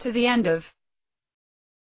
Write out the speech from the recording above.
to the end of